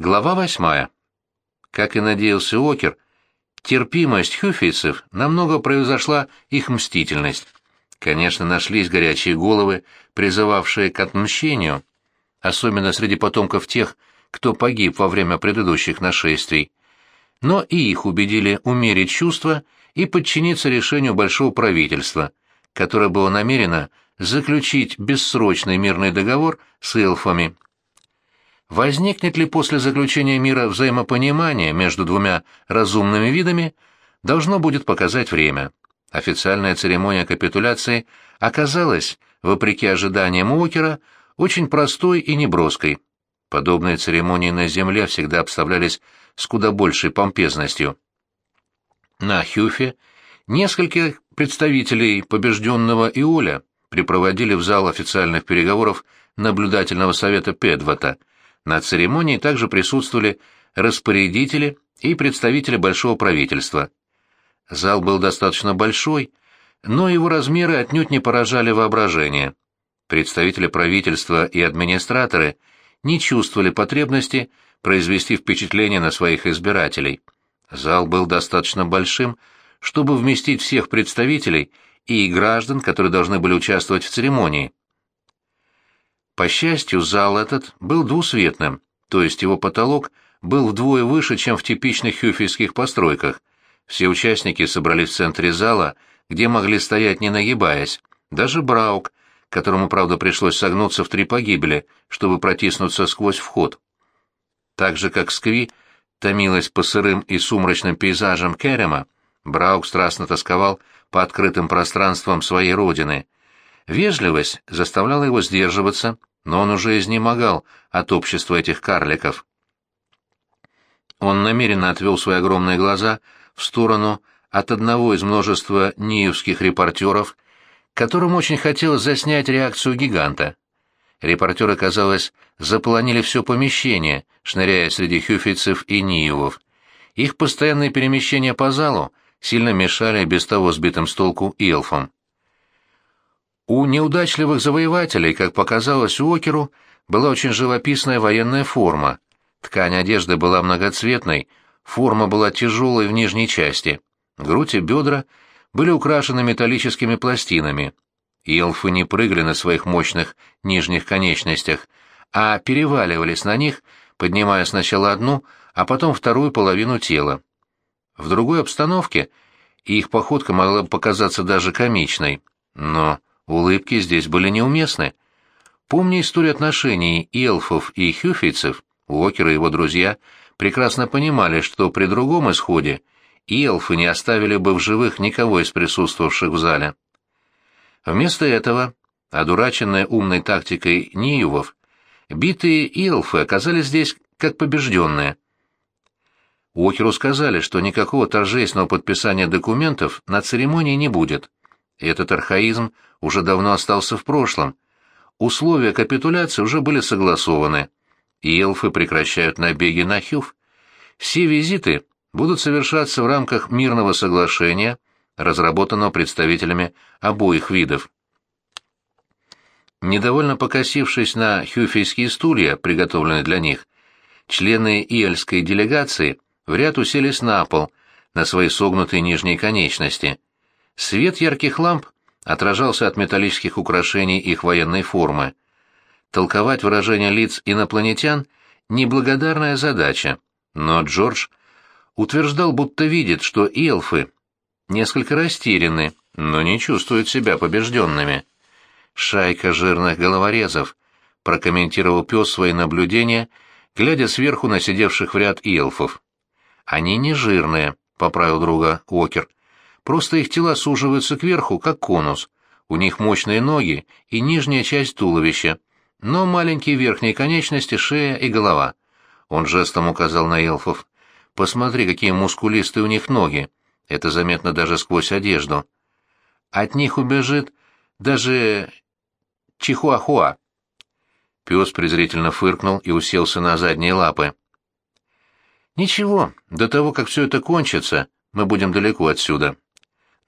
Глава восьмая. Как и надеялся Окер, терпимость хюфейцев намного превзошла их мстительность. Конечно, нашлись горячие головы, призывавшие к отмщению, особенно среди потомков тех, кто погиб во время предыдущих нашествий. Но и их убедили умерить чувства и подчиниться решению большого правительства, которое было намерено заключить бессрочный мирный договор с эльфами Возникнет ли после заключения мира взаимопонимание между двумя разумными видами, должно будет показать время. Официальная церемония капитуляции оказалась, вопреки ожиданиям Уокера, очень простой и неброской. Подобные церемонии на Земле всегда обставлялись с куда большей помпезностью. На Хюфе нескольких представителей побежденного Иоля припроводили в зал официальных переговоров наблюдательного совета Педвата – на церемонии также присутствовали распорядители и представители большого правительства. Зал был достаточно большой, но его размеры отнюдь не поражали воображение. Представители правительства и администраторы не чувствовали потребности произвести впечатление на своих избирателей. Зал был достаточно большим, чтобы вместить всех представителей и граждан, которые должны были участвовать в церемонии. По счастью, зал этот был двусветным, то есть его потолок был вдвое выше, чем в типичных хюфийских постройках. Все участники собрались в центре зала, где могли стоять не нагибаясь. Даже Браук, которому, правда, пришлось согнуться в три погибели, чтобы протиснуться сквозь вход. Так же, как Скви томилась по сырым и сумрачным пейзажам Керема, Браук страстно тосковал по открытым пространствам своей родины. Вежливость заставляла его сдерживаться но он уже изнемогал от общества этих карликов. Он намеренно отвел свои огромные глаза в сторону от одного из множества ниевских репортеров, которым очень хотелось заснять реакцию гиганта. Репортеры, казалось, заполонили все помещение, шныряя среди хюфицев и ниевов. Их постоянные перемещения по залу сильно мешали без того сбитым с толку эльфам. У неудачливых завоевателей, как показалось Уокеру, была очень живописная военная форма. Ткань одежды была многоцветной, форма была тяжелой в нижней части. Грудь и бедра были украшены металлическими пластинами. Елфы не прыгали на своих мощных нижних конечностях, а переваливались на них, поднимая сначала одну, а потом вторую половину тела. В другой обстановке их походка могла показаться даже комичной, но Улыбки здесь были неуместны. Помня историю отношений эльфов и хюфийцев, Уокер и его друзья прекрасно понимали, что при другом исходе эльфы не оставили бы в живых никого из присутствовавших в зале. Вместо этого, одураченные умной тактикой Ниювов, битые эльфы оказались здесь как побежденные. Уокеру сказали, что никакого торжественного подписания документов на церемонии не будет. Этот архаизм уже давно остался в прошлом. Условия капитуляции уже были согласованы, и эльфы прекращают набеги на Хюф. Все визиты будут совершаться в рамках мирного соглашения, разработанного представителями обоих видов. Недовольно покосившись на хюфейские стулья, приготовленные для них, члены иэльской делегации в ряд уселись на пол, на свои согнутые нижние конечности. Свет ярких ламп отражался от металлических украшений их военной формы. Толковать выражения лиц инопланетян — неблагодарная задача, но Джордж утверждал, будто видит, что эльфы несколько растеряны, но не чувствуют себя побежденными. «Шайка жирных головорезов», — прокомментировал пес свои наблюдения, глядя сверху на сидевших в ряд эльфов. «Они не жирные», — поправил друга Уокер. Просто их тела суживаются кверху, как конус. У них мощные ноги и нижняя часть туловища, но маленькие верхние конечности, шея и голова. Он жестом указал на эльфов. «Посмотри, какие мускулистые у них ноги. Это заметно даже сквозь одежду. От них убежит даже чихуахуа». Пес презрительно фыркнул и уселся на задние лапы. «Ничего, до того, как все это кончится, мы будем далеко отсюда».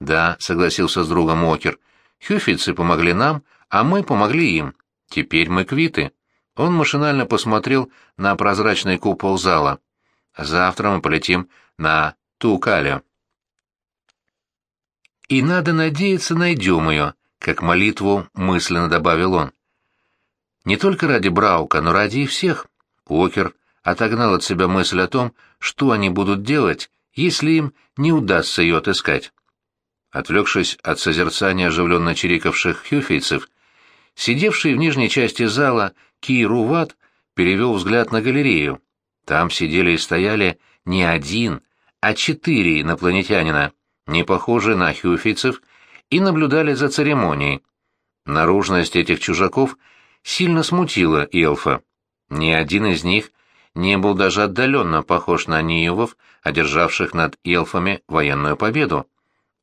«Да», — согласился с другом Окер. «Хюфицы помогли нам, а мы помогли им. Теперь мы квиты. Он машинально посмотрел на прозрачный купол зала. «Завтра мы полетим на Тукалю». «И надо надеяться, найдем ее», — как молитву мысленно добавил он. Не только ради Браука, но ради и всех. Уокер отогнал от себя мысль о том, что они будут делать, если им не удастся ее отыскать. Отвлекшись от созерцания оживленно чирикавших хюфейцев, сидевший в нижней части зала Киру Ват перевел взгляд на галерею. Там сидели и стояли не один, а четыре инопланетянина, не похожие на хюфейцев, и наблюдали за церемонией. Наружность этих чужаков сильно смутила Элфа. Ни один из них не был даже отдаленно похож на Ниевов, одержавших над эльфами военную победу.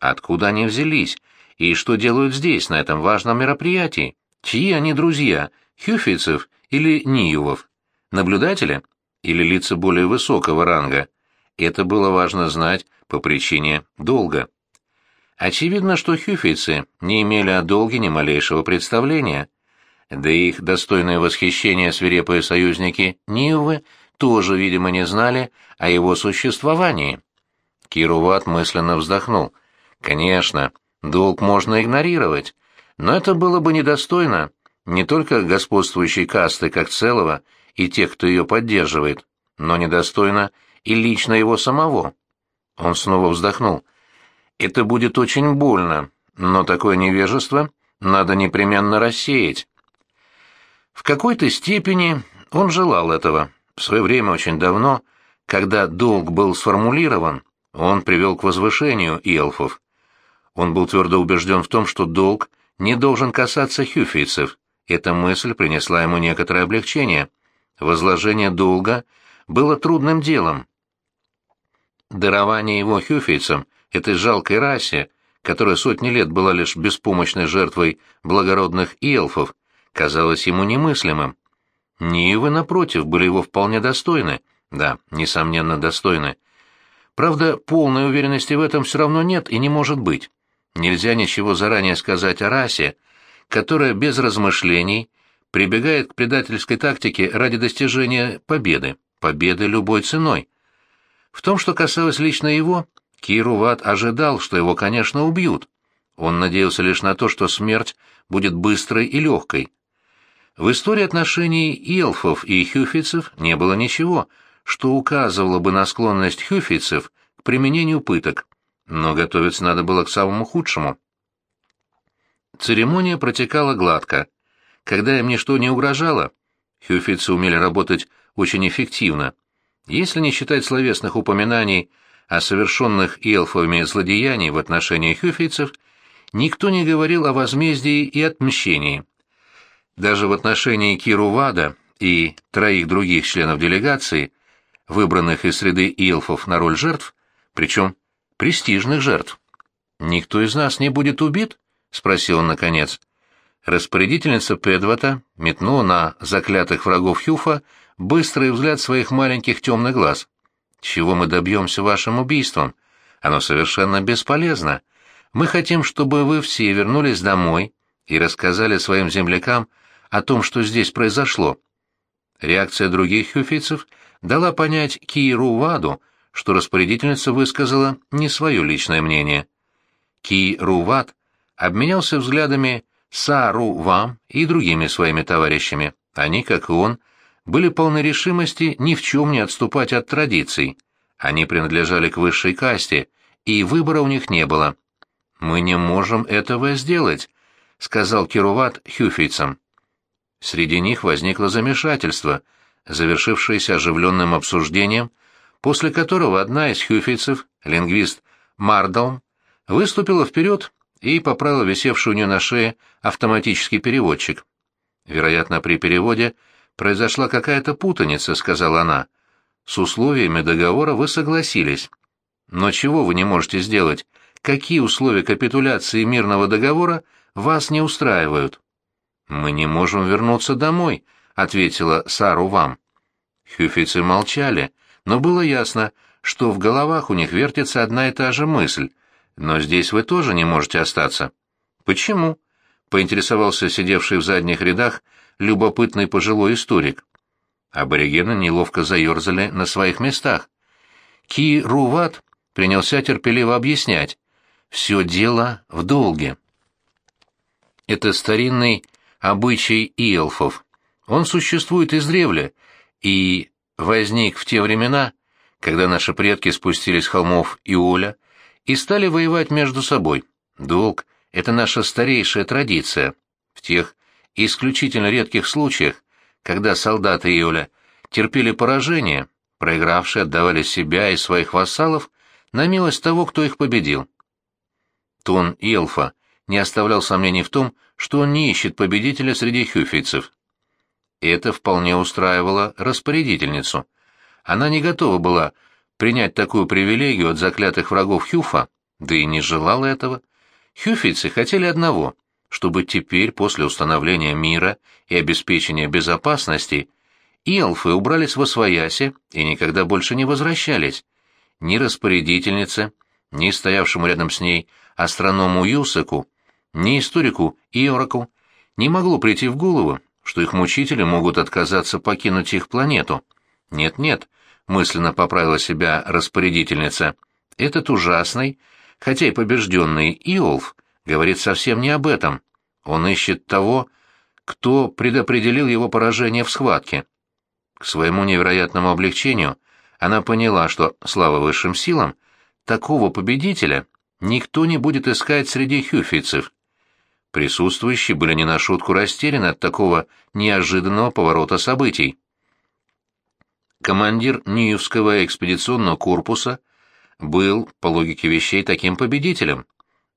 Откуда они взялись? И что делают здесь, на этом важном мероприятии? Чьи они друзья, хюфицев или Ниевов? Наблюдатели? Или лица более высокого ранга? Это было важно знать по причине долга. Очевидно, что хюфицы не имели о долге ни малейшего представления да и их достойное восхищение свирепые союзники Нивы тоже, видимо, не знали о его существовании. Кируват мысленно вздохнул. Конечно, долг можно игнорировать, но это было бы недостойно не только господствующей касты как целого и тех, кто ее поддерживает, но недостойно и лично его самого. Он снова вздохнул. Это будет очень больно, но такое невежество надо непременно рассеять. В какой-то степени он желал этого. В свое время очень давно, когда долг был сформулирован, он привел к возвышению эльфов. Он был твердо убежден в том, что долг не должен касаться хюфийцев. Эта мысль принесла ему некоторое облегчение. Возложение долга было трудным делом. Дарование его хюфийцам, этой жалкой расе, которая сотни лет была лишь беспомощной жертвой благородных эльфов, казалось ему немыслимым. Нивы, напротив, были его вполне достойны. Да, несомненно, достойны. Правда, полной уверенности в этом все равно нет и не может быть. Нельзя ничего заранее сказать о расе, которая без размышлений прибегает к предательской тактике ради достижения победы, победы любой ценой. В том, что касалось лично его, Кируват ожидал, что его, конечно, убьют. Он надеялся лишь на то, что смерть будет быстрой и легкой. В истории отношений эльфов и хюфицев не было ничего, что указывало бы на склонность хюфицев к применению пыток, но готовиться надо было к самому худшему. Церемония протекала гладко. Когда им ничто не угрожало, хюфицы умели работать очень эффективно. Если не считать словесных упоминаний о совершенных эльфовыми злодеяниях в отношении хюфийцев, никто не говорил о возмездии и отмщении. Даже в отношении Кирувада и троих других членов делегации, выбранных из среды илфов на роль жертв, причем престижных жертв. «Никто из нас не будет убит?» — спросил он наконец. Распорядительница Педвата метнула на заклятых врагов Хюфа быстрый взгляд своих маленьких темных глаз. «Чего мы добьемся вашим убийством? Оно совершенно бесполезно. Мы хотим, чтобы вы все вернулись домой и рассказали своим землякам о том, что здесь произошло. Реакция других хюфицев дала понять Кииру Ваду, что распорядительница высказала не свое личное мнение. Ки Руват обменялся взглядами с Ру Вам и другими своими товарищами. Они, как и он, были полны решимости ни в чем не отступать от традиций. Они принадлежали к высшей касте, и выбора у них не было. «Мы не можем этого сделать», — сказал Кируват хюфийцам. Среди них возникло замешательство, завершившееся оживленным обсуждением, после которого одна из хюфийцев, лингвист Мардалм, выступила вперед и поправила висевший у нее на шее автоматический переводчик. «Вероятно, при переводе произошла какая-то путаница», — сказала она. «С условиями договора вы согласились. Но чего вы не можете сделать? Какие условия капитуляции мирного договора вас не устраивают?» «Мы не можем вернуться домой», — ответила Сару вам. Хюфицы молчали, но было ясно, что в головах у них вертится одна и та же мысль. «Но здесь вы тоже не можете остаться». «Почему?» — поинтересовался сидевший в задних рядах любопытный пожилой историк. Аборигены неловко заерзали на своих местах. Ки Руват принялся терпеливо объяснять. Все дело в долге. Это старинный обычай иелфов. Он существует издревле и возник в те времена, когда наши предки спустились с холмов Иоля и стали воевать между собой. Долг — это наша старейшая традиция. В тех исключительно редких случаях, когда солдаты Иоля терпели поражение, проигравшие отдавали себя и своих вассалов на милость того, кто их победил. Тон Илфа не оставлял сомнений в том, что он не ищет победителя среди хюфийцев. Это вполне устраивало распорядительницу. Она не готова была принять такую привилегию от заклятых врагов Хюфа, да и не желала этого. Хюфийцы хотели одного — чтобы теперь, после установления мира и обеспечения безопасности, Илфы убрались во свояси и никогда больше не возвращались. Ни распорядительнице, ни стоявшему рядом с ней астроному Юсаку, ни историку Иораку не могло прийти в голову, что их мучители могут отказаться покинуть их планету. Нет-нет, мысленно поправила себя распорядительница, этот ужасный, хотя и побежденный Иолф говорит совсем не об этом. Он ищет того, кто предопределил его поражение в схватке. К своему невероятному облегчению она поняла, что, слава высшим силам, такого победителя никто не будет искать среди хюфийцев. Присутствующие были не на шутку растеряны от такого неожиданного поворота событий. Командир Ниевского экспедиционного корпуса был, по логике вещей, таким победителем.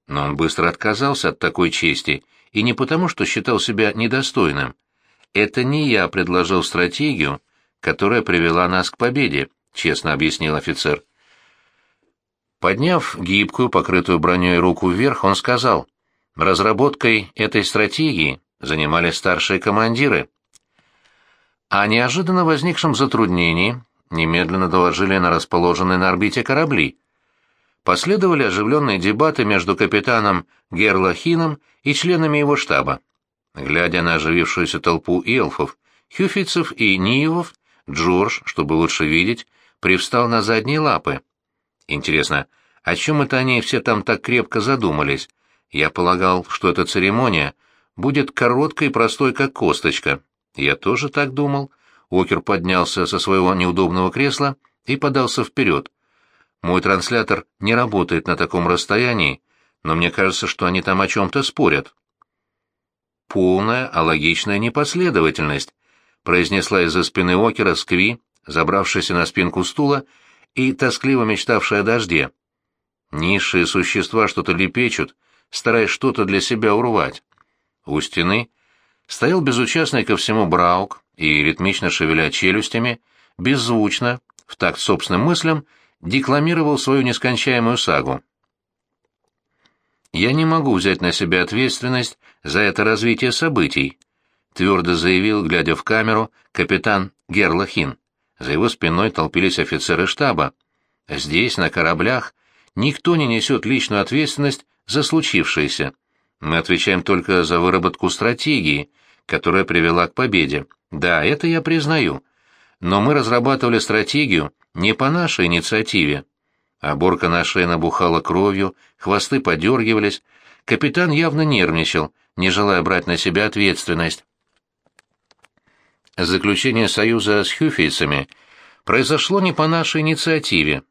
Но он быстро отказался от такой чести, и не потому, что считал себя недостойным. Это не я предложил стратегию, которая привела нас к победе, честно объяснил офицер. Подняв гибкую, покрытую броней руку вверх, он сказал, разработкой этой стратегии занимались старшие командиры. О неожиданно возникшем затруднении немедленно доложили на расположенные на орбите корабли. Последовали оживленные дебаты между капитаном Герлахином и членами его штаба. Глядя на оживившуюся толпу эльфов, хюфицев и ниевов, Джордж, чтобы лучше видеть, привстал на задние лапы. Интересно, о чем это они все там так крепко задумались? Я полагал, что эта церемония будет короткой и простой, как косточка. Я тоже так думал. Окер поднялся со своего неудобного кресла и подался вперед. Мой транслятор не работает на таком расстоянии, но мне кажется, что они там о чем-то спорят. Полная, а логичная непоследовательность, произнесла из-за спины Окера Скви, забравшаяся на спинку стула и тоскливо мечтавшая о дожде. Низшие существа что-то лепечут, стараясь что-то для себя урвать. У стены стоял безучастный ко всему Браук и, ритмично шевеля челюстями, беззвучно, в такт собственным мыслям, декламировал свою нескончаемую сагу. «Я не могу взять на себя ответственность за это развитие событий», твердо заявил, глядя в камеру, капитан Герлахин. За его спиной толпились офицеры штаба. Здесь, на кораблях, никто не несет личную ответственность за случившееся. Мы отвечаем только за выработку стратегии, которая привела к победе. Да, это я признаю. Но мы разрабатывали стратегию не по нашей инициативе. Оборка на шее набухала кровью, хвосты подергивались. Капитан явно нервничал, не желая брать на себя ответственность. Заключение союза с хюфейцами произошло не по нашей инициативе.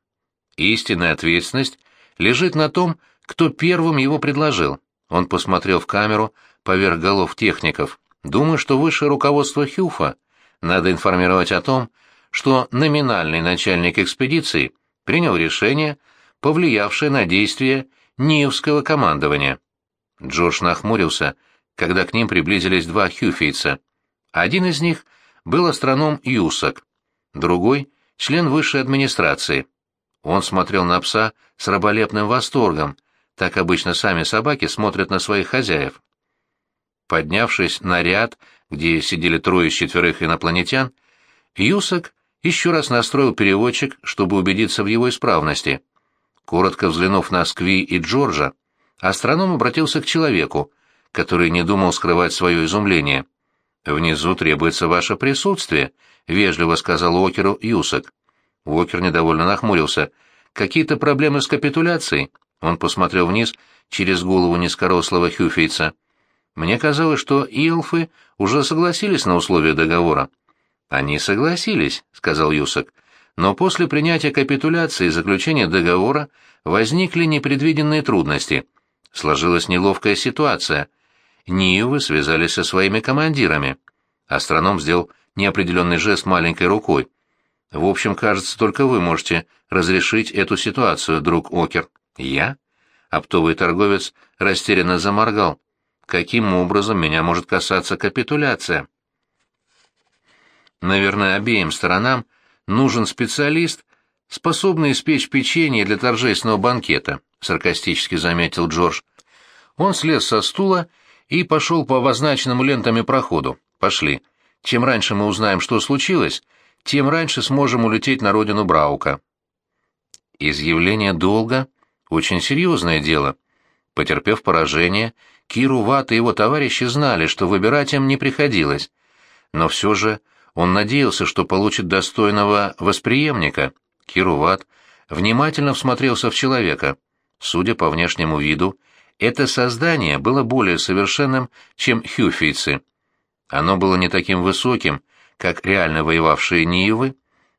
Истинная ответственность лежит на том, кто первым его предложил. Он посмотрел в камеру поверх голов техников. Думаю, что высшее руководство Хюфа надо информировать о том, что номинальный начальник экспедиции принял решение, повлиявшее на действия Ниевского командования. Джордж нахмурился, когда к ним приблизились два хюфийца. Один из них был астроном Юсак, другой — член высшей администрации. Он смотрел на пса с раболепным восторгом, так обычно сами собаки смотрят на своих хозяев. Поднявшись на ряд, где сидели трое из четверых инопланетян, Юсак еще раз настроил переводчик, чтобы убедиться в его исправности. Коротко взглянув на Скви и Джорджа, астроном обратился к человеку, который не думал скрывать свое изумление. «Внизу требуется ваше присутствие», — вежливо сказал Уокеру Юсак. Уокер недовольно нахмурился. «Какие-то проблемы с капитуляцией?» Он посмотрел вниз через голову низкорослого Хюфейца. «Мне казалось, что Илфы уже согласились на условия договора». «Они согласились», — сказал Юсак. «Но после принятия капитуляции и заключения договора возникли непредвиденные трудности. Сложилась неловкая ситуация. Ниевы связались со своими командирами». Астроном сделал неопределенный жест маленькой рукой. В общем, кажется, только вы можете разрешить эту ситуацию, друг Окер. Я? Оптовый торговец растерянно заморгал. Каким образом меня может касаться капитуляция? Наверное, обеим сторонам нужен специалист, способный испечь печенье для торжественного банкета, саркастически заметил Джордж. Он слез со стула и пошел по обозначенному лентами проходу. Пошли. Чем раньше мы узнаем, что случилось, тем раньше сможем улететь на родину Браука. Изъявление долга — очень серьезное дело. Потерпев поражение, Киру Ват и его товарищи знали, что выбирать им не приходилось. Но все же он надеялся, что получит достойного восприемника. Киру Ват внимательно всмотрелся в человека. Судя по внешнему виду, это создание было более совершенным, чем хюфийцы. Оно было не таким высоким, как реально воевавшие Ниевы,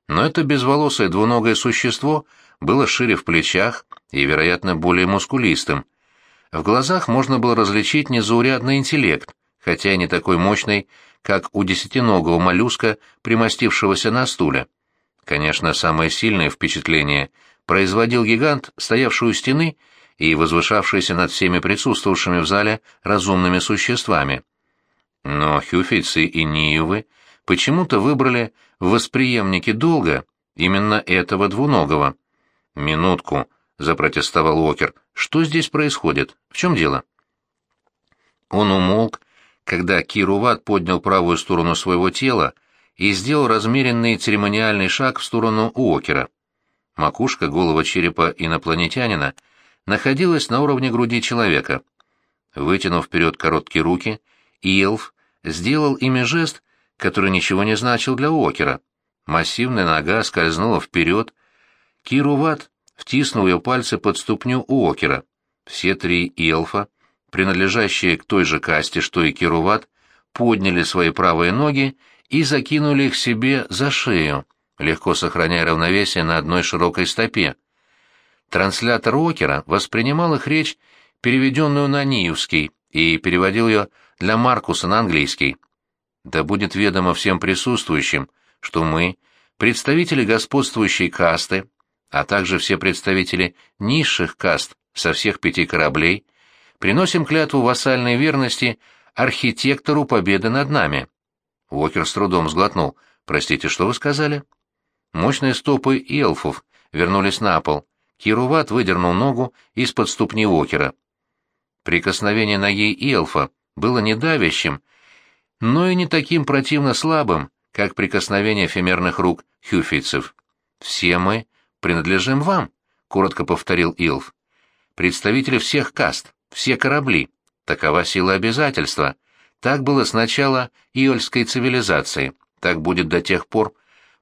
но это безволосое двуногое существо было шире в плечах и, вероятно, более мускулистым. В глазах можно было различить незаурядный интеллект, хотя и не такой мощный, как у десятиногого моллюска, примостившегося на стуле. Конечно, самое сильное впечатление производил гигант, стоявший у стены и возвышавшийся над всеми присутствовавшими в зале разумными существами. Но хюфейцы и ниевы почему-то выбрали в восприемнике долга именно этого двуногого. «Минутку», — запротестовал Уокер, — «что здесь происходит? В чем дело?» Он умолк, когда Кируват поднял правую сторону своего тела и сделал размеренный церемониальный шаг в сторону Уокера. Макушка, голова черепа инопланетянина находилась на уровне груди человека. Вытянув вперед короткие руки, Илф сделал ими жест, который ничего не значил для Окера. Массивная нога скользнула вперед. Кируват втиснул ее пальцы под ступню Окера. Все три эльфа, принадлежащие к той же касте, что и Кируват, подняли свои правые ноги и закинули их себе за шею, легко сохраняя равновесие на одной широкой стопе. Транслятор Окера воспринимал их речь, переведенную на Ниевский, и переводил ее для Маркуса на английский. Да будет ведомо всем присутствующим, что мы, представители господствующей касты, а также все представители низших каст со всех пяти кораблей, приносим клятву вассальной верности архитектору победы над нами. Уокер с трудом сглотнул. «Простите, что вы сказали?» Мощные стопы эльфов вернулись на пол. Кируват выдернул ногу из-под ступни Уокера. Прикосновение ноги эльфа было не давящим, но и не таким противно слабым, как прикосновение эфемерных рук хюфийцев. «Все мы принадлежим вам», — коротко повторил Илф. «Представители всех каст, все корабли. Такова сила обязательства. Так было с начала иольской цивилизации. Так будет до тех пор,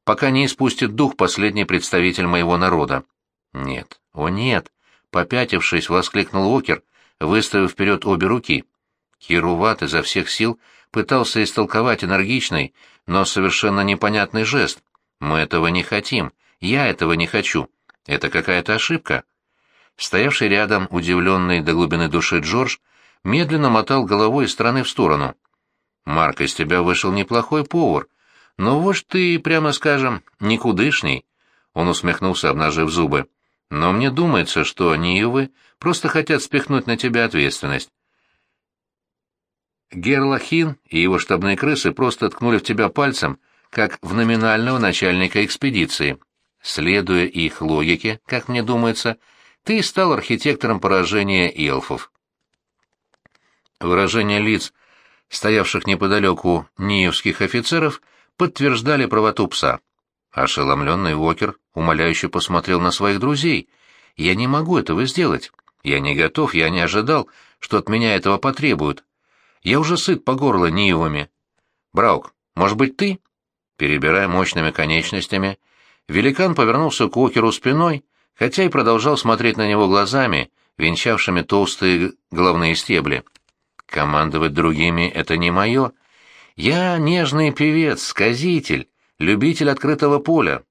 пока не испустит дух последний представитель моего народа». «Нет, о нет!» — попятившись, воскликнул Окер, выставив вперед обе руки. Хируват изо всех сил пытался истолковать энергичный, но совершенно непонятный жест. «Мы этого не хотим. Я этого не хочу. Это какая-то ошибка». Стоявший рядом, удивленный до глубины души Джордж, медленно мотал головой из стороны в сторону. «Марк, из тебя вышел неплохой повар, но вот ты, прямо скажем, никудышний». Он усмехнулся, обнажив зубы. «Но мне думается, что Ниевы просто хотят спихнуть на тебя ответственность. Герлахин и его штабные крысы просто ткнули в тебя пальцем, как в номинального начальника экспедиции. Следуя их логике, как мне думается, ты стал архитектором поражения эльфов. Выражения лиц, стоявших неподалеку ниевских офицеров, подтверждали правоту пса. Ошеломленный Уокер умоляюще посмотрел на своих друзей. «Я не могу этого сделать. Я не готов, я не ожидал, что от меня этого потребуют. Я уже сыт по горло Ниевами. Браук, может быть, ты?» Перебирая мощными конечностями, великан повернулся к Уокеру спиной, хотя и продолжал смотреть на него глазами, венчавшими толстые головные стебли. «Командовать другими — это не мое. Я нежный певец, сказитель, любитель открытого поля.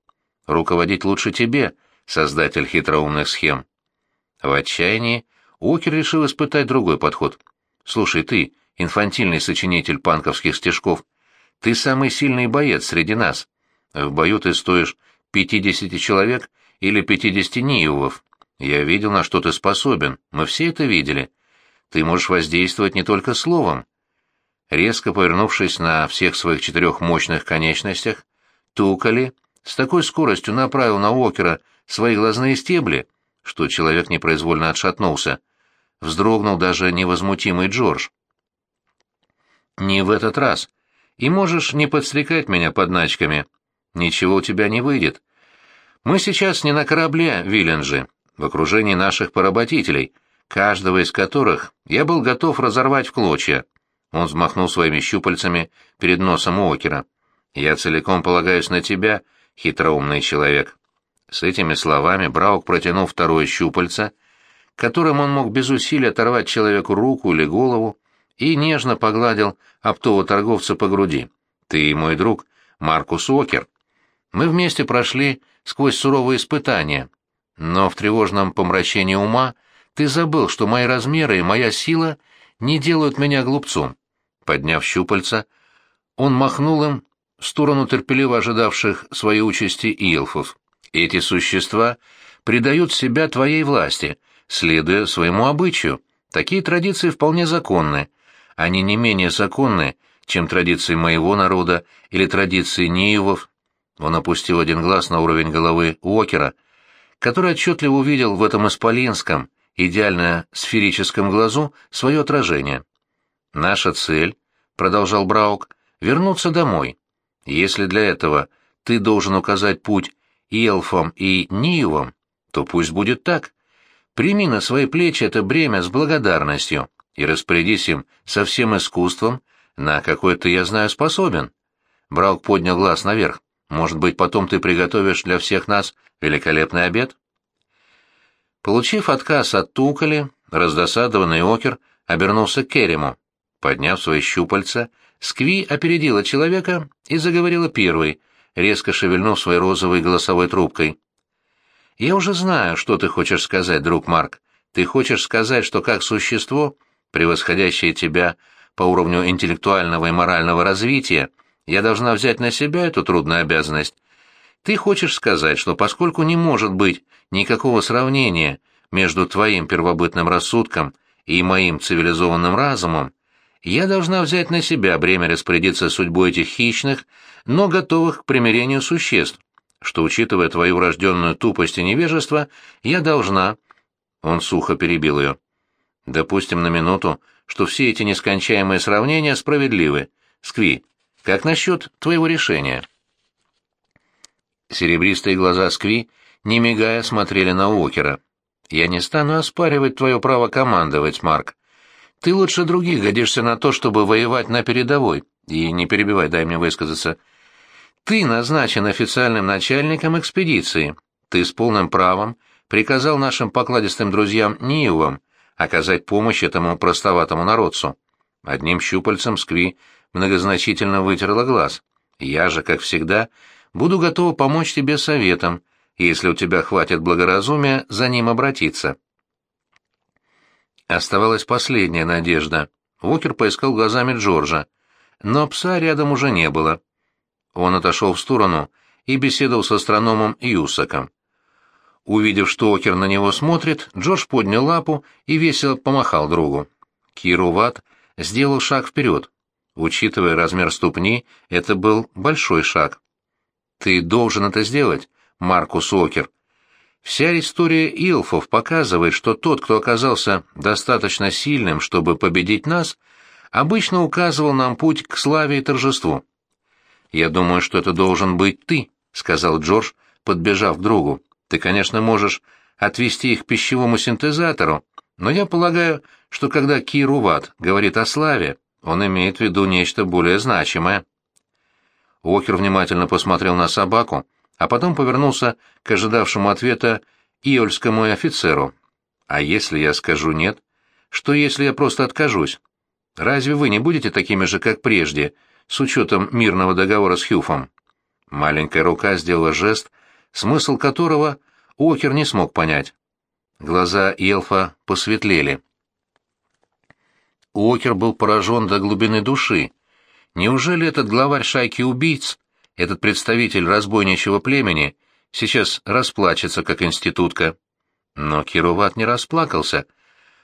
Руководить лучше тебе, создатель хитроумных схем». В отчаянии Уокер решил испытать другой подход. «Слушай, ты, инфантильный сочинитель панковских стишков, ты самый сильный боец среди нас. В бою ты стоишь пятидесяти человек или пятидесяти ниевов. Я видел, на что ты способен, мы все это видели. Ты можешь воздействовать не только словом». Резко повернувшись на всех своих четырех мощных конечностях, Тукали с такой скоростью направил на Уокера свои глазные стебли, что человек непроизвольно отшатнулся. Вздрогнул даже невозмутимый Джордж. «Не в этот раз. И можешь не подстрекать меня подначками. Ничего у тебя не выйдет. Мы сейчас не на корабле, Виленджи, в окружении наших поработителей, каждого из которых я был готов разорвать в клочья». Он взмахнул своими щупальцами перед носом Уокера. «Я целиком полагаюсь на тебя, хитроумный человек». С этими словами Браук протянул второе щупальце, которым он мог без усилий оторвать человеку руку или голову, и нежно погладил оптового торговца по груди. «Ты мой друг, Маркус Уокер. Мы вместе прошли сквозь суровые испытания, но в тревожном помрачении ума ты забыл, что мои размеры и моя сила не делают меня глупцом». Подняв щупальца, он махнул им в сторону терпеливо ожидавших своей участи илфов. Эти существа предают себя твоей власти, следуя своему обычаю. Такие традиции вполне законны. Они не менее законны, чем традиции моего народа или традиции Ниевов. Он опустил один глаз на уровень головы Уокера, который отчетливо увидел в этом исполинском, идеально сферическом глазу свое отражение. «Наша цель», — продолжал Браук, — «вернуться домой. Если для этого ты должен указать путь Илфом и Ниевом, то пусть будет так. Прими на свои плечи это бремя с благодарностью и распорядись им со всем искусством, на какое ты, я знаю, способен. Браук поднял глаз наверх. Может быть, потом ты приготовишь для всех нас великолепный обед? Получив отказ от Туколи, раздосадованный Окер обернулся к Керему. Подняв свои щупальца, Скви опередила человека и заговорила первой, резко шевельнув своей розовой голосовой трубкой. «Я уже знаю, что ты хочешь сказать, друг Марк. Ты хочешь сказать, что как существо, превосходящее тебя по уровню интеллектуального и морального развития, я должна взять на себя эту трудную обязанность. Ты хочешь сказать, что поскольку не может быть никакого сравнения между твоим первобытным рассудком и моим цивилизованным разумом, я должна взять на себя бремя распорядиться судьбой этих хищных, но готовых к примирению существ, что, учитывая твою врожденную тупость и невежество, я должна...» Он сухо перебил ее. «Допустим на минуту, что все эти нескончаемые сравнения справедливы. Скви, как насчет твоего решения?» Серебристые глаза Скви, не мигая, смотрели на Уокера. «Я не стану оспаривать твое право командовать, Марк. Ты лучше других годишься на то, чтобы воевать на передовой. И не перебивай, дай мне высказаться. Ты назначен официальным начальником экспедиции. Ты с полным правом приказал нашим покладистым друзьям Ниевам оказать помощь этому простоватому народцу. Одним щупальцем Скви многозначительно вытерла глаз. Я же, как всегда, буду готова помочь тебе советом, если у тебя хватит благоразумия за ним обратиться. Оставалась последняя надежда. Уокер поискал глазами Джорджа. Но пса рядом уже не было. Он отошел в сторону и беседовал с астрономом Юсаком. Увидев, что Окер на него смотрит, Джордж поднял лапу и весело помахал другу. Киру Ватт сделал шаг вперед. Учитывая размер ступни, это был большой шаг. «Ты должен это сделать, Маркус Окер», Вся история Илфов показывает, что тот, кто оказался достаточно сильным, чтобы победить нас, обычно указывал нам путь к славе и торжеству. «Я думаю, что это должен быть ты», — сказал Джордж, подбежав к другу. «Ты, конечно, можешь отвести их к пищевому синтезатору, но я полагаю, что когда Кируват говорит о славе, он имеет в виду нечто более значимое». Уокер внимательно посмотрел на собаку, а потом повернулся к ожидавшему ответа иольскому офицеру. «А если я скажу нет? Что если я просто откажусь? Разве вы не будете такими же, как прежде, с учетом мирного договора с Хьюфом?» Маленькая рука сделала жест, смысл которого Уокер не смог понять. Глаза Елфа посветлели. Уокер был поражен до глубины души. Неужели этот главарь шайки убийц, этот представитель разбойничьего племени, сейчас расплачется, как институтка? Но Кируват не расплакался.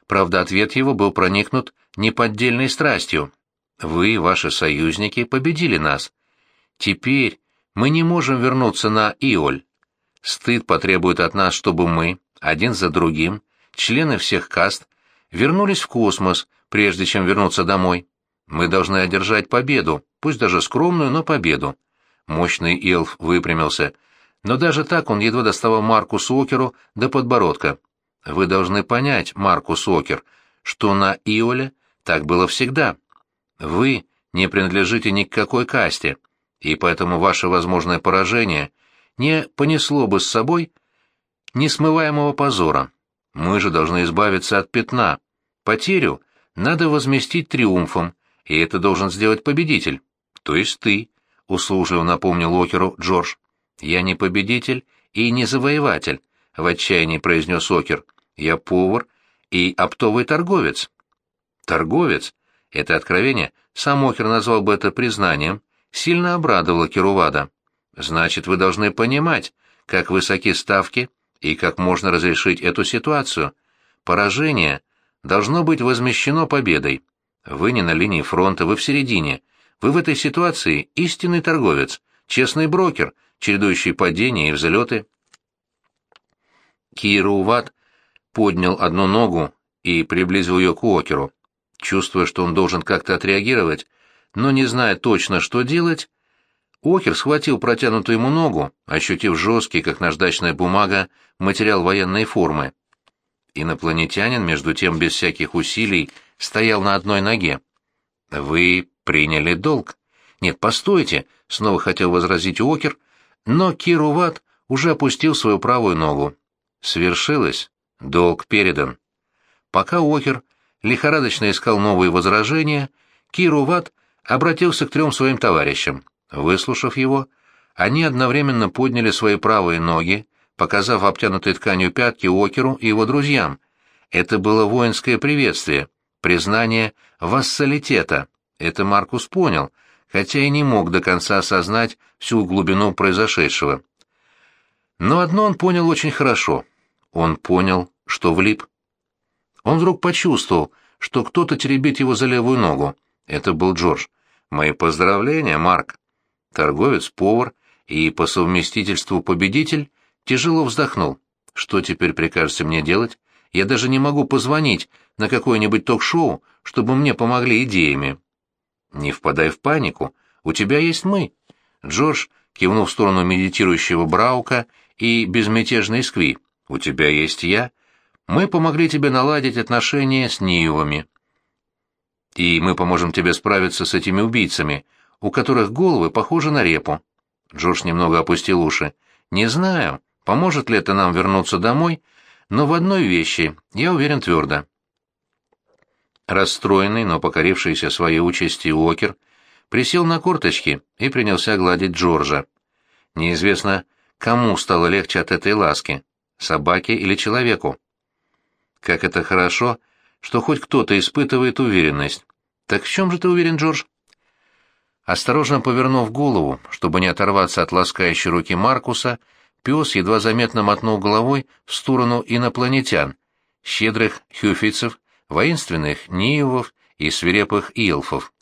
Правда, ответ его был проникнут неподдельной страстью. «Вы, ваши союзники, победили нас. Теперь мы не можем вернуться на Иоль. Стыд потребует от нас, чтобы мы, один за другим, члены всех каст, вернулись в космос, прежде чем вернуться домой. Мы должны одержать победу, пусть даже скромную, но победу. Мощный Илф выпрямился, но даже так он едва доставал Марку Уокеру до подбородка. Вы должны понять, Маркус Уокер, что на Иоле так было всегда. Вы не принадлежите ни к какой касте, и поэтому ваше возможное поражение не понесло бы с собой несмываемого позора. Мы же должны избавиться от пятна. Потерю надо возместить триумфом, и это должен сделать победитель. То есть ты, — услужливо напомнил Океру Джордж. Я не победитель и не завоеватель, — в отчаянии произнес Окер. Я повар и оптовый торговец. Торговец? Это откровение, сам Окер назвал бы это признанием, сильно обрадовало Керувада. Значит, вы должны понимать, как высоки ставки и как можно разрешить эту ситуацию. Поражение должно быть возмещено победой. Вы не на линии фронта, вы в середине. Вы в этой ситуации истинный торговец, честный брокер, чередующий падения и взлеты. Кируват поднял одну ногу и приблизил ее к Уокеру. Чувствуя, что он должен как-то отреагировать, но не зная точно, что делать, Окер схватил протянутую ему ногу, ощутив жесткий, как наждачная бумага, материал военной формы. Инопланетянин, между тем, без всяких усилий, стоял на одной ноге. «Вы приняли долг?» «Нет, постойте», — снова хотел возразить Окер, но Кируват уже опустил свою правую ногу. Свершилось. Долг передан. Пока Окер лихорадочно искал новые возражения, Кируват обратился к трем своим товарищам. Выслушав его, они одновременно подняли свои правые ноги, показав обтянутой тканью пятки Океру и его друзьям. Это было воинское приветствие, признание вассалитета. Это Маркус понял, хотя и не мог до конца осознать всю глубину произошедшего. Но одно он понял очень хорошо. Он понял, что влип. Он вдруг почувствовал, что кто-то теребит его за левую ногу. Это был Джордж. «Мои поздравления, Марк!» Торговец-повар и по совместительству победитель тяжело вздохнул. «Что теперь прикажете мне делать? Я даже не могу позвонить на какое-нибудь ток-шоу, чтобы мне помогли идеями». «Не впадай в панику. У тебя есть мы». Джордж кивнул в сторону медитирующего Браука и безмятежной Скви. «У тебя есть я. Мы помогли тебе наладить отношения с Ниевами и мы поможем тебе справиться с этими убийцами, у которых головы похожи на репу». Джордж немного опустил уши. «Не знаю, поможет ли это нам вернуться домой, но в одной вещи я уверен твердо». Расстроенный, но покорившийся своей участи Уокер присел на корточки и принялся гладить Джорджа. Неизвестно, кому стало легче от этой ласки — собаке или человеку. Как это хорошо, что хоть кто-то испытывает уверенность. Так в чем же ты уверен, Джордж? Осторожно повернув голову, чтобы не оторваться от ласкающей руки Маркуса, пес едва заметно мотнул головой в сторону инопланетян, щедрых хюфицев, воинственных ниевов и свирепых илфов.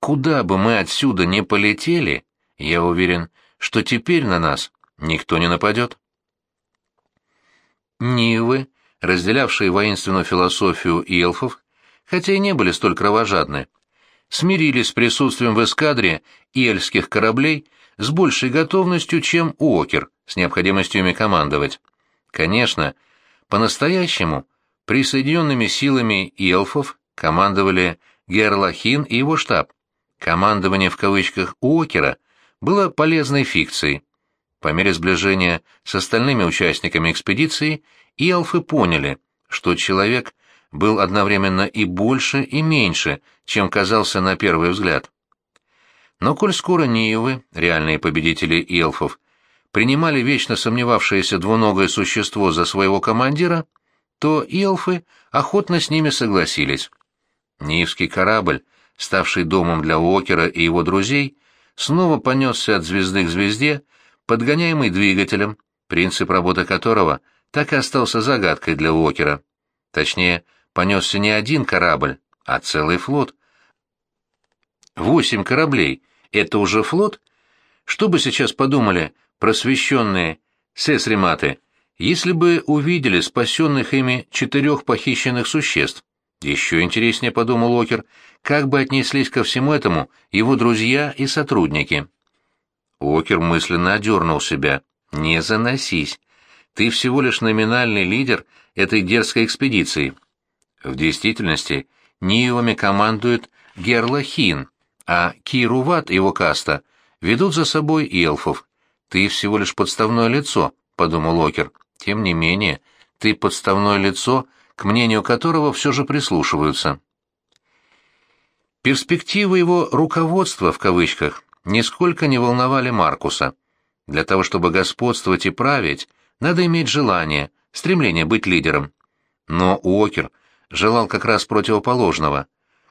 Куда бы мы отсюда не полетели, я уверен, что теперь на нас никто не нападет. Нивы, разделявшие воинственную философию илфов, хотя и не были столь кровожадны, смирились с присутствием в эскадре иельских кораблей с большей готовностью, чем Уокер, с необходимостью ими командовать. Конечно, по-настоящему присоединенными силами эльфов командовали Герлахин и его штаб. Командование в кавычках Уокера было полезной фикцией. По мере сближения с остальными участниками экспедиции Иалфы поняли, что человек был одновременно и больше, и меньше, чем казался на первый взгляд. Но коль скоро Ниевы, реальные победители эльфов, принимали вечно сомневавшееся двуногое существо за своего командира, то эльфы охотно с ними согласились. Ниевский корабль, ставший домом для Уокера и его друзей, снова понесся от звезды к звезде, подгоняемый двигателем, принцип работы которого так и остался загадкой для Уокера. Точнее, понесся не один корабль, а целый флот. Восемь кораблей — это уже флот? Что бы сейчас подумали просвещенные сесриматы, если бы увидели спасенных ими четырех похищенных существ? Еще интереснее, — подумал Окер, — как бы отнеслись ко всему этому его друзья и сотрудники. Окер мысленно одернул себя. «Не заносись. Ты всего лишь номинальный лидер этой дерзкой экспедиции. В действительности Ниевами командует Герлахин, а Кируват и его каста ведут за собой эльфов. Ты всего лишь подставное лицо, — подумал Окер. Тем не менее, ты подставное лицо, к мнению которого все же прислушиваются. Перспективы его «руководства» в кавычках нисколько не волновали Маркуса. Для того, чтобы господствовать и править, надо иметь желание, стремление быть лидером. Но Уокер желал как раз противоположного.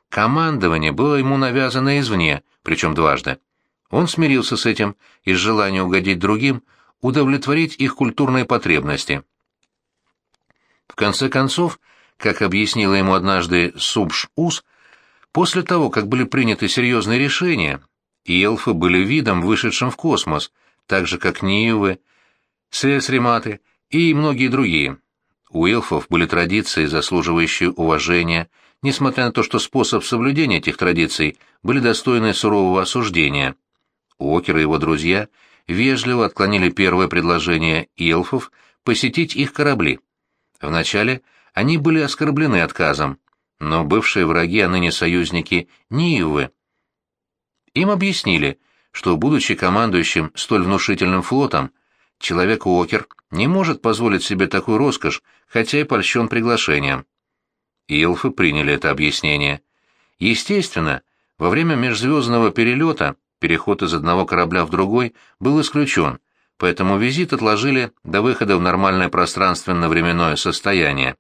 Командование было ему навязано извне, причем дважды. Он смирился с этим из желания угодить другим, удовлетворить их культурные потребности. В конце концов, как объяснила ему однажды Субш-Ус, после того, как были приняты серьезные решения, и эльфы были видом, вышедшим в космос, так же, как Ниевы, Сесриматы и многие другие. У эльфов были традиции, заслуживающие уважения, несмотря на то, что способ соблюдения этих традиций были достойны сурового осуждения. Уокер и его друзья вежливо отклонили первое предложение эльфов посетить их корабли. Вначале они были оскорблены отказом, но бывшие враги, а ныне союзники Ниевы, им объяснили, что, будучи командующим столь внушительным флотом, человек Уокер не может позволить себе такую роскошь, хотя и польщен приглашением. Илфы приняли это объяснение. Естественно, во время межзвездного перелета переход из одного корабля в другой был исключен, поэтому визит отложили до выхода в нормальное пространственно-временное состояние.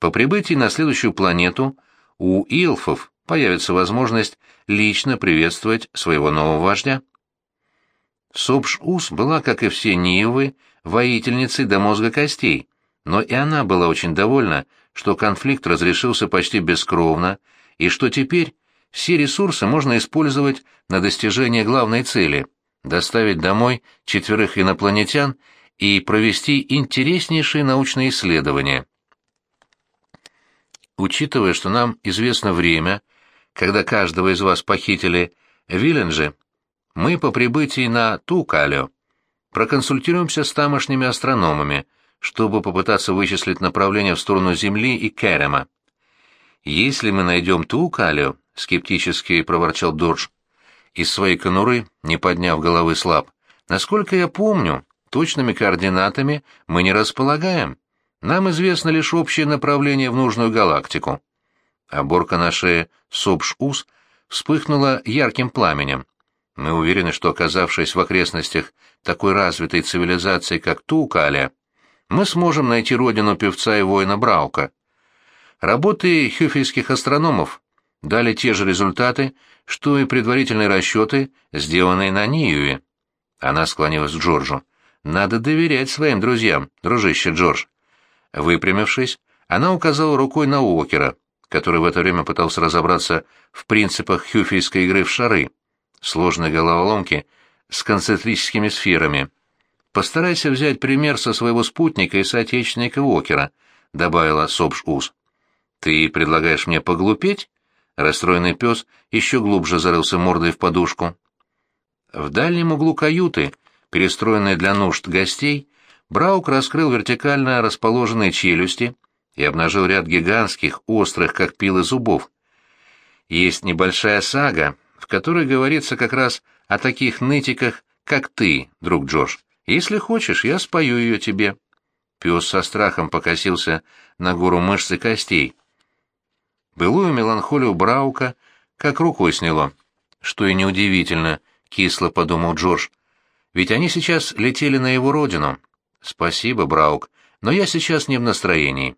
По прибытии на следующую планету у Илфов появится возможность лично приветствовать своего нового вождя. Субш-Ус была, как и все Ниевы, воительницей до мозга костей, но и она была очень довольна, что конфликт разрешился почти бескровно, и что теперь все ресурсы можно использовать на достижение главной цели — доставить домой четверых инопланетян и провести интереснейшие научные исследования. Учитывая, что нам известно время, когда каждого из вас похитили в Виленже, мы по прибытии на Тукалио проконсультируемся с тамошними астрономами, чтобы попытаться вычислить направление в сторону Земли и Керема. Если мы найдем Тукалио, скептически проворчал Дорж, из своей конуры, не подняв головы слаб, насколько я помню, точными координатами мы не располагаем. Нам известно лишь общее направление в нужную галактику. Оборка на шее Собш-Ус вспыхнула ярким пламенем. Мы уверены, что, оказавшись в окрестностях такой развитой цивилизации, как Тукаля, мы сможем найти родину певца и воина Браука. Работы хюфельских астрономов дали те же результаты, что и предварительные расчеты, сделанные на Ниюве. Она склонилась к Джорджу. «Надо доверять своим друзьям, дружище Джордж». Выпрямившись, она указала рукой на Уокера, который в это время пытался разобраться в принципах хюфельской игры в шары сложной головоломки с концентрическими сферами. Постарайся взять пример со своего спутника и соотечественника Уокера, добавила Собш-Ус. Ты предлагаешь мне поглупеть? Расстроенный пес еще глубже зарылся мордой в подушку. В дальнем углу каюты, перестроенной для нужд гостей, Браук раскрыл вертикально расположенные челюсти и обнажил ряд гигантских, острых, как пилы зубов. Есть небольшая сага, в которой говорится как раз о таких нытиках, как ты, друг Джош. Если хочешь, я спою ее тебе». Пес со страхом покосился на гору мышц и костей. Былую меланхолию Браука как рукой сняло. Что и неудивительно, кисло подумал Джордж. Ведь они сейчас летели на его родину. Спасибо, Браук, но я сейчас не в настроении.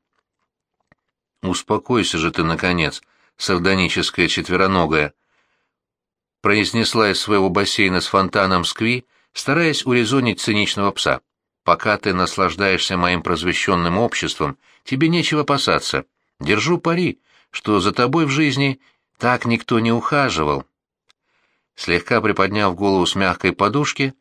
Успокойся же ты, наконец, сардоническая четвероногая. Произнесла из своего бассейна с фонтаном Скви, стараясь урезонить циничного пса. Пока ты наслаждаешься моим просвещенным обществом, тебе нечего опасаться. Держу пари, что за тобой в жизни так никто не ухаживал. Слегка приподняв голову с мягкой подушки,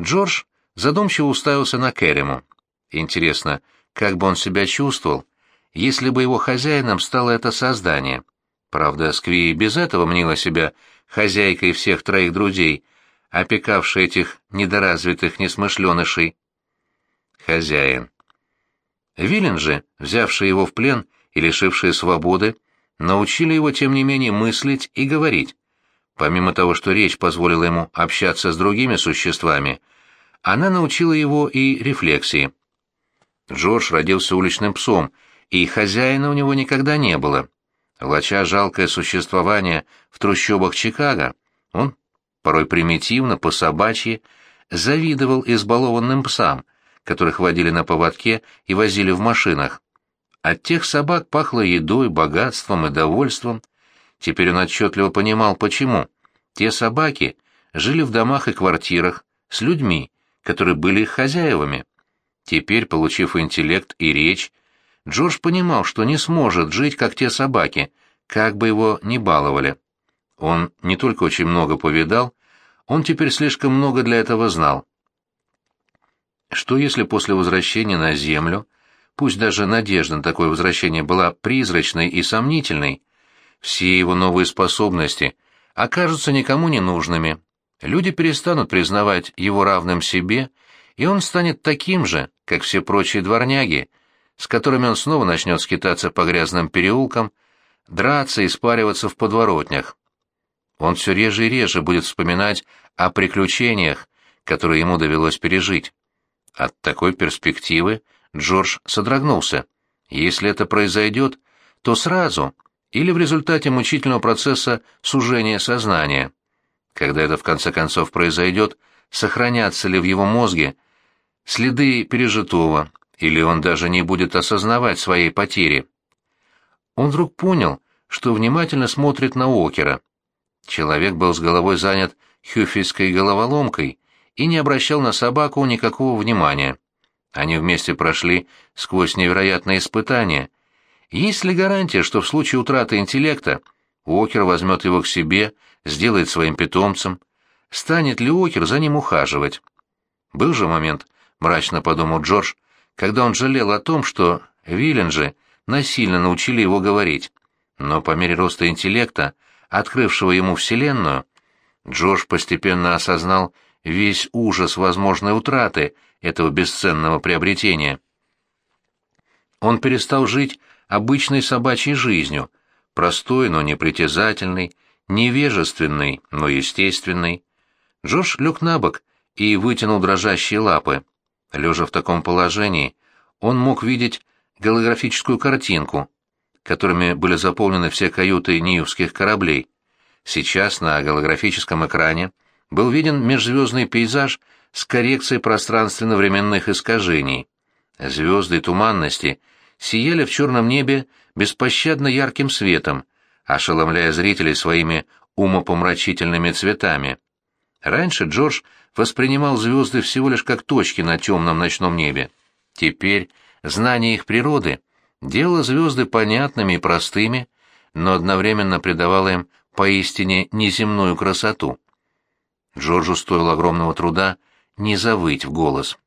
Джордж задумчиво уставился на Керему. Интересно, как бы он себя чувствовал, если бы его хозяином стало это создание? Правда, Скви без этого мнила себя хозяйкой всех троих друзей, опекавшей этих недоразвитых несмышленышей. Хозяин. Вилен же, взявший его в плен и лишивший свободы, научили его, тем не менее, мыслить и говорить. Помимо того, что речь позволила ему общаться с другими существами, она научила его и рефлексии. Джордж родился уличным псом, и хозяина у него никогда не было. Влача жалкое существование в трущобах Чикаго, он, порой примитивно, по-собачьи, завидовал избалованным псам, которых водили на поводке и возили в машинах. От тех собак пахло едой, богатством и довольством. Теперь он отчетливо понимал, почему. Те собаки жили в домах и квартирах с людьми, которые были их хозяевами. Теперь, получив интеллект и речь, Джордж понимал, что не сможет жить, как те собаки, как бы его ни баловали. Он не только очень много повидал, он теперь слишком много для этого знал. Что если после возвращения на Землю пусть даже надежда на такое возвращение была призрачной и сомнительной, все его новые способности окажутся никому не нужными. Люди перестанут признавать его равным себе, и он станет таким же, как все прочие дворняги, с которыми он снова начнет скитаться по грязным переулкам, драться и спариваться в подворотнях. Он все реже и реже будет вспоминать о приключениях, которые ему довелось пережить. От такой перспективы Джордж содрогнулся. Если это произойдет, то сразу или в результате мучительного процесса сужения сознания. Когда это в конце концов произойдет, сохранятся ли в его мозге следы пережитого, или он даже не будет осознавать своей потери. Он вдруг понял, что внимательно смотрит на Окера. Человек был с головой занят хюфельской головоломкой и не обращал на собаку никакого внимания. Они вместе прошли сквозь невероятные испытания. Есть ли гарантия, что в случае утраты интеллекта Уокер возьмет его к себе, сделает своим питомцем? Станет ли Уокер за ним ухаживать? Был же момент, мрачно подумал Джордж, когда он жалел о том, что Вилленджи насильно научили его говорить. Но по мере роста интеллекта, открывшего ему Вселенную, Джордж постепенно осознал весь ужас возможной утраты этого бесценного приобретения. Он перестал жить обычной собачьей жизнью, простой, но непритязательной, невежественной, но естественной. Джош лег на бок и вытянул дрожащие лапы. Лежа в таком положении, он мог видеть голографическую картинку, которыми были заполнены все каюты ниевских кораблей. Сейчас на голографическом экране был виден межзвездный пейзаж с коррекцией пространственно-временных искажений. Звезды туманности сияли в черном небе беспощадно ярким светом, ошеломляя зрителей своими умопомрачительными цветами. Раньше Джордж воспринимал звезды всего лишь как точки на темном ночном небе. Теперь знание их природы делало звезды понятными и простыми, но одновременно придавало им поистине неземную красоту. Джорджу стоило огромного труда не завыть в голос.